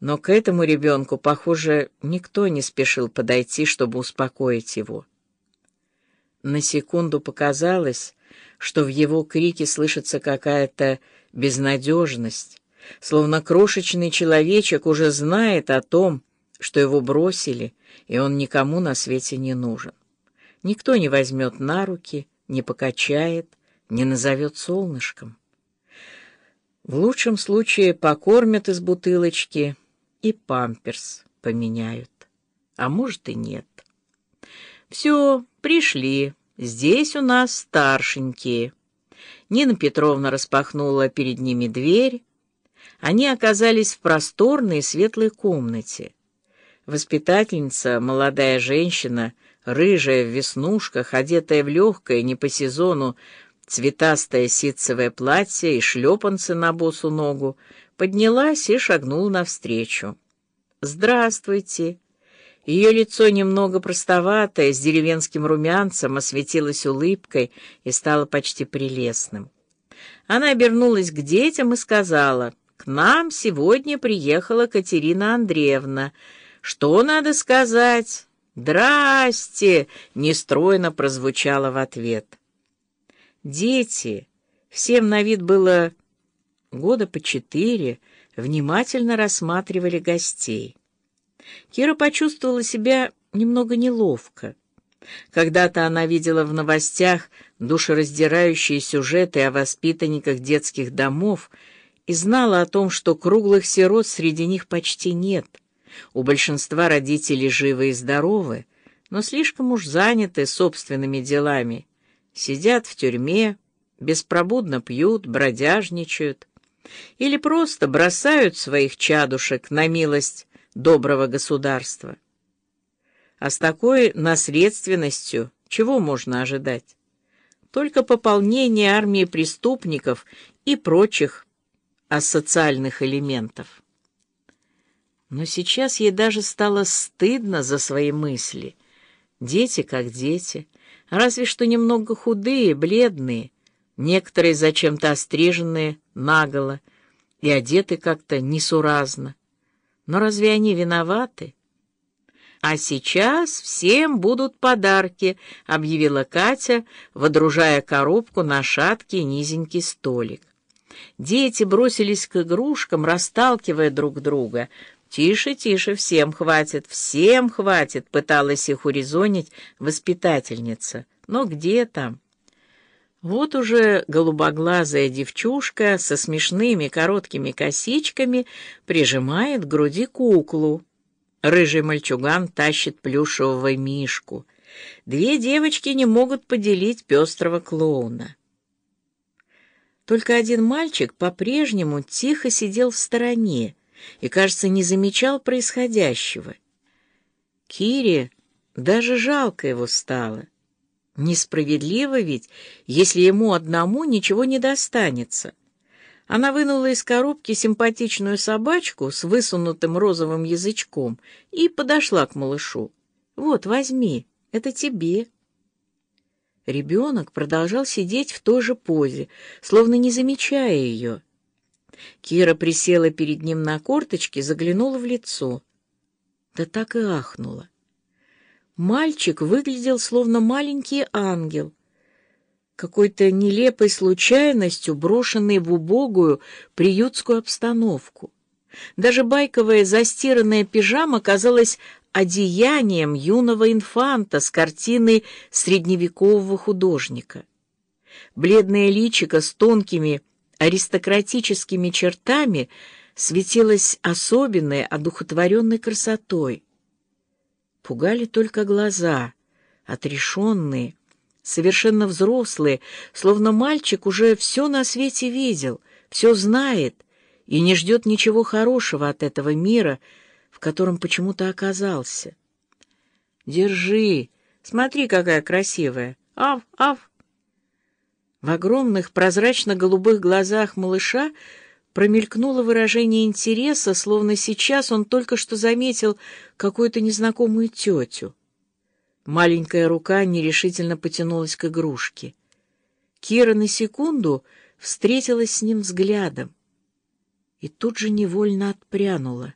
Но к этому ребенку, похоже, никто не спешил подойти, чтобы успокоить его. На секунду показалось, что в его крике слышится какая-то безнадежность, словно крошечный человечек уже знает о том, что его бросили, и он никому на свете не нужен. Никто не возьмет на руки, не покачает, не назовет солнышком. В лучшем случае покормят из бутылочки и памперс поменяют, а может и нет. Все, пришли, здесь у нас старшенькие. Нина Петровна распахнула перед ними дверь. Они оказались в просторной светлой комнате. Воспитательница, молодая женщина, рыжая в веснушках, одетая в легкое, не по сезону, цветастое ситцевое платье и шлепанцы на босу ногу, поднялась и шагнула навстречу. «Здравствуйте!» Ее лицо немного простоватое, с деревенским румянцем, осветилось улыбкой и стало почти прелестным. Она обернулась к детям и сказала, «К нам сегодня приехала Катерина Андреевна. Что надо сказать?» «Здрасте!» — нестройно прозвучало в ответ. Дети, всем на вид было года по четыре, внимательно рассматривали гостей. Кира почувствовала себя немного неловко. Когда-то она видела в новостях душераздирающие сюжеты о воспитанниках детских домов и знала о том, что круглых сирот среди них почти нет. У большинства родителей живы и здоровы, но слишком уж заняты собственными делами. Сидят в тюрьме, беспробудно пьют, бродяжничают или просто бросают своих чадушек на милость доброго государства. А с такой наследственностью чего можно ожидать? Только пополнение армии преступников и прочих асоциальных элементов. Но сейчас ей даже стало стыдно за свои мысли. Дети как дети, разве что немного худые, бледные, некоторые зачем-то остриженные наголо и одеты как-то несуразно. Но разве они виноваты? «А сейчас всем будут подарки», — объявила Катя, водружая коробку на шаткий низенький столик. Дети бросились к игрушкам, расталкивая друг друга. «Тише, тише, всем хватит, всем хватит», — пыталась их урезонить воспитательница. «Но где там?» Вот уже голубоглазая девчушка со смешными короткими косичками прижимает к груди куклу. Рыжий мальчуган тащит плюшевого мишку. Две девочки не могут поделить пестрого клоуна. Только один мальчик по-прежнему тихо сидел в стороне и, кажется, не замечал происходящего. Кире даже жалко его стало. Несправедливо ведь, если ему одному ничего не достанется. Она вынула из коробки симпатичную собачку с высунутым розовым язычком и подошла к малышу. «Вот, возьми, это тебе». Ребенок продолжал сидеть в той же позе, словно не замечая ее. Кира присела перед ним на корточки, заглянула в лицо. Да так и ахнула. Мальчик выглядел словно маленький ангел, какой-то нелепой случайностью брошенный в убогую приютскую обстановку. Даже байковая застиранная пижама казалась одеянием юного инфанта с картины средневекового художника. Бледное личико с тонкими аристократическими чертами светилось особенной одухотворенной красотой. Пугали только глаза, отрешенные, совершенно взрослые, словно мальчик уже все на свете видел, все знает и не ждет ничего хорошего от этого мира, в котором почему-то оказался. «Держи! Смотри, какая красивая! Ав, ав!» В огромных прозрачно-голубых глазах малыша промелькнуло выражение интереса, словно сейчас он только что заметил какую-то незнакомую тетю. Маленькая рука нерешительно потянулась к игрушке. Кира на секунду встретилась с ним взглядом и тут же невольно отпрянула.